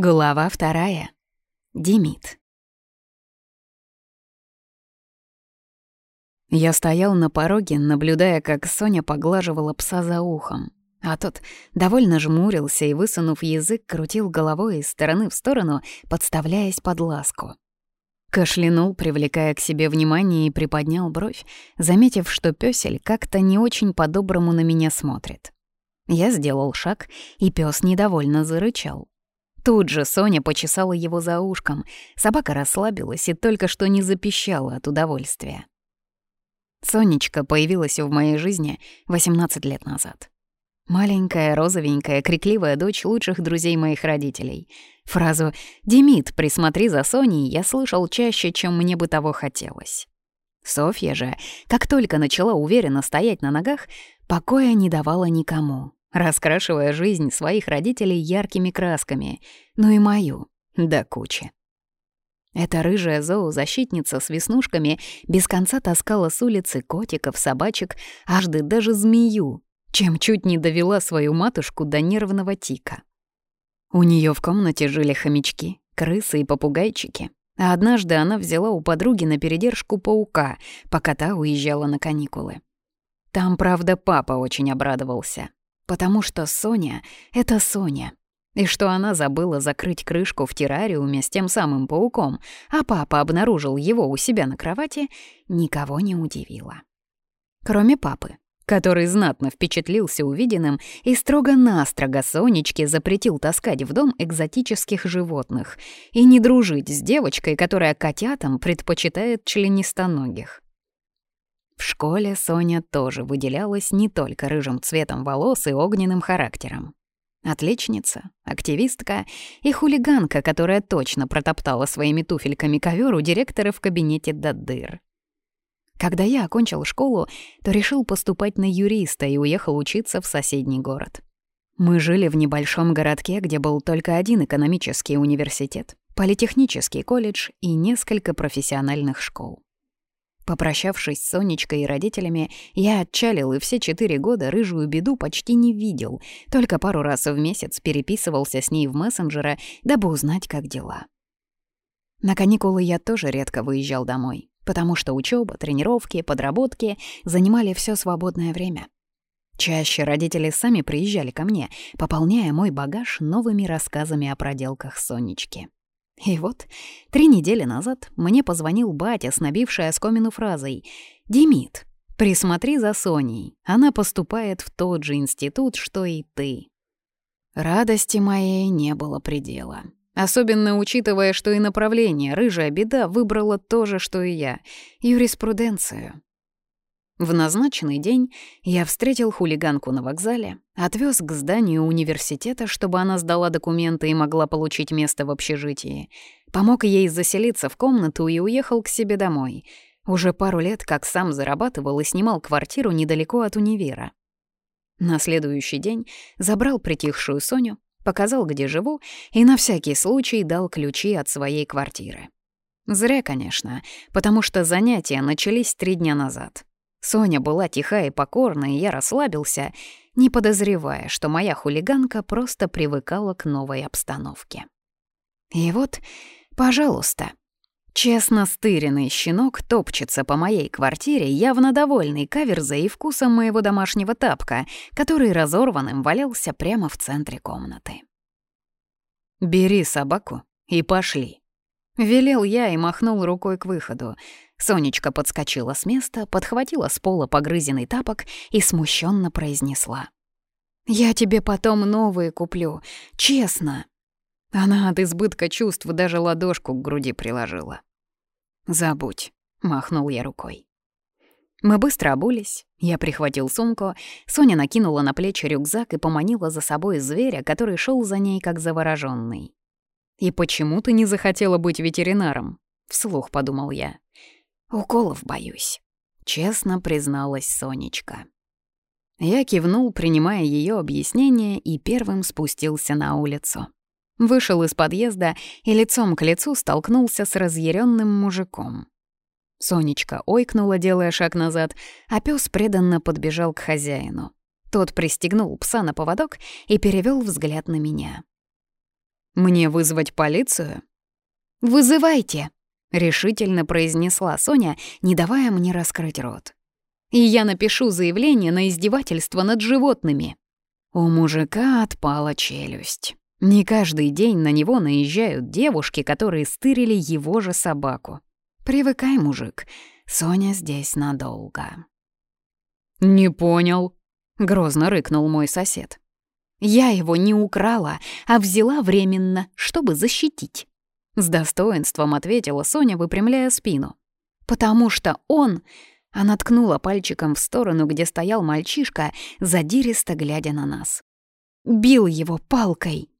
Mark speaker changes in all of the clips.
Speaker 1: Глава вторая. Демид. Я стоял на пороге, наблюдая, как Соня поглаживала пса за ухом. А тот довольно жмурился и, высунув язык, крутил головой из стороны в сторону, подставляясь под ласку. Кашлянул, привлекая к себе внимание, и приподнял бровь, заметив, что пёсель как-то не очень по-доброму на меня смотрит. Я сделал шаг, и пёс недовольно зарычал. Тут же Соня почесала его за ушком. Собака расслабилась и только что не запищала от удовольствия. Сонечка появилась в моей жизни 18 лет назад. Маленькая, розовенькая, крикливая дочь лучших друзей моих родителей. Фразу «Демид, присмотри за Соней» я слышал чаще, чем мне бы того хотелось. Софья же, как только начала уверенно стоять на ногах, покоя не давала никому раскрашивая жизнь своих родителей яркими красками, ну и мою, да кучи. Эта рыжая зоозащитница с веснушками без конца таскала с улицы котиков, собачек, аж даже змею, чем чуть не довела свою матушку до нервного тика. У нее в комнате жили хомячки, крысы и попугайчики, а однажды она взяла у подруги на передержку паука, пока та уезжала на каникулы. Там, правда, папа очень обрадовался потому что Соня — это Соня. И что она забыла закрыть крышку в террариуме с тем самым пауком, а папа обнаружил его у себя на кровати, никого не удивило. Кроме папы, который знатно впечатлился увиденным и строго-настрого Сонечке запретил таскать в дом экзотических животных и не дружить с девочкой, которая котятам предпочитает членистоногих. В школе Соня тоже выделялась не только рыжим цветом волос и огненным характером. Отличница, активистка и хулиганка, которая точно протоптала своими туфельками ковер у директора в кабинете до дыр. Когда я окончил школу, то решил поступать на юриста и уехал учиться в соседний город. Мы жили в небольшом городке, где был только один экономический университет, политехнический колледж и несколько профессиональных школ. Попрощавшись с Сонечкой и родителями, я отчалил и все четыре года рыжую беду почти не видел, только пару раз в месяц переписывался с ней в Мессенджера, дабы узнать, как дела. На каникулы я тоже редко выезжал домой, потому что учеба, тренировки, подработки занимали все свободное время. Чаще родители сами приезжали ко мне, пополняя мой багаж новыми рассказами о проделках Сонечки. И вот, три недели назад мне позвонил батя, снабивший оскомину фразой "Димит, присмотри за Соней, она поступает в тот же институт, что и ты». Радости моей не было предела. Особенно учитывая, что и направление «Рыжая беда» выбрала то же, что и я — юриспруденцию. В назначенный день я встретил хулиганку на вокзале, отвез к зданию университета, чтобы она сдала документы и могла получить место в общежитии, помог ей заселиться в комнату и уехал к себе домой. Уже пару лет как сам зарабатывал и снимал квартиру недалеко от универа. На следующий день забрал притихшую Соню, показал, где живу, и на всякий случай дал ключи от своей квартиры. Зря, конечно, потому что занятия начались три дня назад — Соня была тиха и покорна, и я расслабился, не подозревая, что моя хулиганка просто привыкала к новой обстановке. И вот, пожалуйста, честно стыренный щенок топчется по моей квартире, явно довольный каверзой и вкусом моего домашнего тапка, который разорванным валялся прямо в центре комнаты. «Бери собаку и пошли», Велел я и махнул рукой к выходу. Сонечка подскочила с места, подхватила с пола погрызенный тапок и смущенно произнесла. «Я тебе потом новые куплю, честно». Она от избытка чувств даже ладошку к груди приложила. «Забудь», — махнул я рукой. Мы быстро обулись, я прихватил сумку, Соня накинула на плечи рюкзак и поманила за собой зверя, который шел за ней как заворожённый. «И почему ты не захотела быть ветеринаром?» — вслух подумал я. «Уколов боюсь», — честно призналась Сонечка. Я кивнул, принимая ее объяснение, и первым спустился на улицу. Вышел из подъезда и лицом к лицу столкнулся с разъяренным мужиком. Сонечка ойкнула, делая шаг назад, а пес преданно подбежал к хозяину. Тот пристегнул пса на поводок и перевел взгляд на меня. Мне вызвать полицию?» «Вызывайте», — решительно произнесла Соня, не давая мне раскрыть рот. «И я напишу заявление на издевательство над животными». У мужика отпала челюсть. Не каждый день на него наезжают девушки, которые стырили его же собаку. «Привыкай, мужик, Соня здесь надолго». «Не понял», — грозно рыкнул мой сосед. Я его не украла, а взяла временно, чтобы защитить». С достоинством ответила Соня, выпрямляя спину. «Потому что он...» Она ткнула пальчиком в сторону, где стоял мальчишка, задиристо глядя на нас. «Бил его палкой!»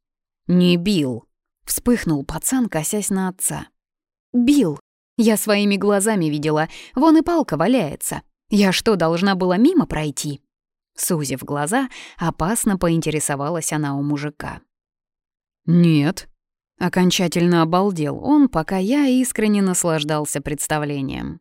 Speaker 1: «Не бил!» — вспыхнул пацан, косясь на отца. «Бил! Я своими глазами видела, вон и палка валяется. Я что, должна была мимо пройти?» Сузив глаза, опасно поинтересовалась она у мужика. «Нет». Окончательно обалдел он, пока я искренне наслаждался представлением.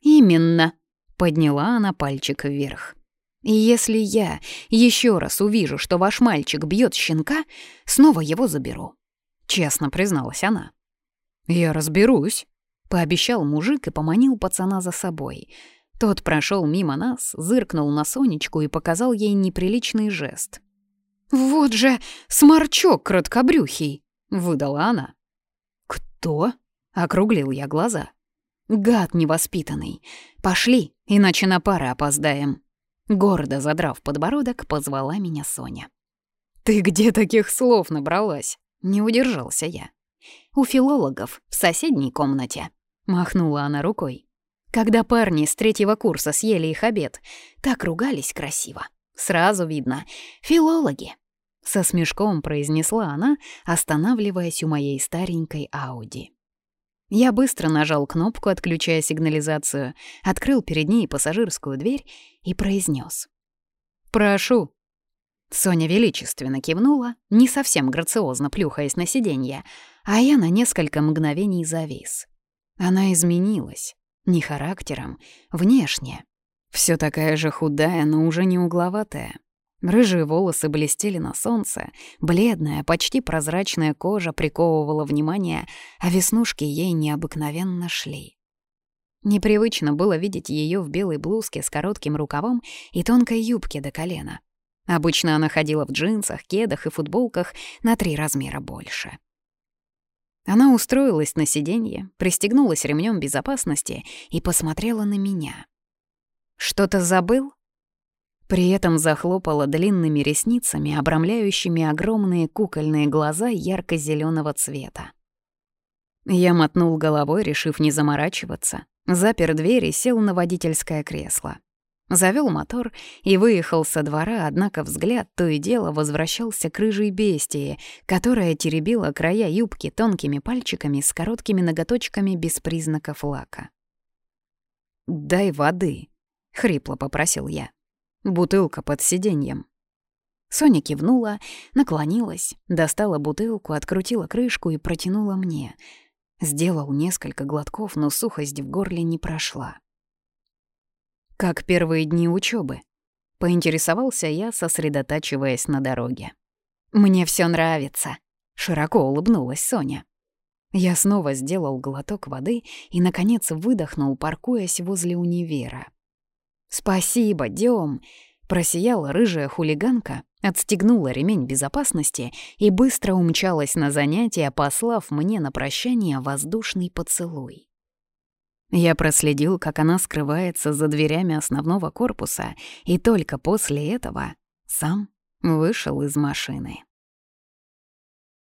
Speaker 1: «Именно», — подняла она пальчик вверх. «И если я еще раз увижу, что ваш мальчик бьет щенка, снова его заберу», — честно призналась она. «Я разберусь», — пообещал мужик и поманил пацана за собой — тот прошел мимо нас, зыркнул на Сонечку и показал ей неприличный жест. «Вот же сморчок краткобрюхий!» — выдала она. «Кто?» — округлил я глаза. «Гад невоспитанный! Пошли, иначе на пары опоздаем!» Гордо задрав подбородок, позвала меня Соня. «Ты где таких слов набралась?» — не удержался я. «У филологов в соседней комнате», — махнула она рукой. Когда парни с третьего курса съели их обед, так ругались красиво. Сразу видно — филологи. Со смешком произнесла она, останавливаясь у моей старенькой Ауди. Я быстро нажал кнопку, отключая сигнализацию, открыл перед ней пассажирскую дверь и произнес. «Прошу». Соня величественно кивнула, не совсем грациозно плюхаясь на сиденье, а я на несколько мгновений завис. Она изменилась ни характером, внешне. Всё такая же худая, но уже не угловатая. Рыжие волосы блестели на солнце, бледная, почти прозрачная кожа приковывала внимание, а веснушки ей необыкновенно шли. Непривычно было видеть её в белой блузке с коротким рукавом и тонкой юбке до колена. Обычно она ходила в джинсах, кедах и футболках на три размера больше. Она устроилась на сиденье, пристегнулась ремнем безопасности и посмотрела на меня. «Что-то забыл?» При этом захлопала длинными ресницами, обрамляющими огромные кукольные глаза ярко зеленого цвета. Я мотнул головой, решив не заморачиваться, запер дверь и сел на водительское кресло. Завёл мотор и выехал со двора, однако взгляд то и дело возвращался к рыжей бестии, которая теребила края юбки тонкими пальчиками с короткими ноготочками без признаков лака. «Дай воды», — хрипло попросил я. «Бутылка под сиденьем». Соня кивнула, наклонилась, достала бутылку, открутила крышку и протянула мне. Сделал несколько глотков, но сухость в горле не прошла. Как первые дни учёбы? Поинтересовался я, сосредотачиваясь на дороге. «Мне всё нравится», — широко улыбнулась Соня. Я снова сделал глоток воды и, наконец, выдохнул, паркуясь возле универа. «Спасибо, Дём!» — просияла рыжая хулиганка, отстегнула ремень безопасности и быстро умчалась на занятия, послав мне на прощание воздушный поцелуй. Я проследил, как она скрывается за дверями основного корпуса, и только после этого сам вышел из машины.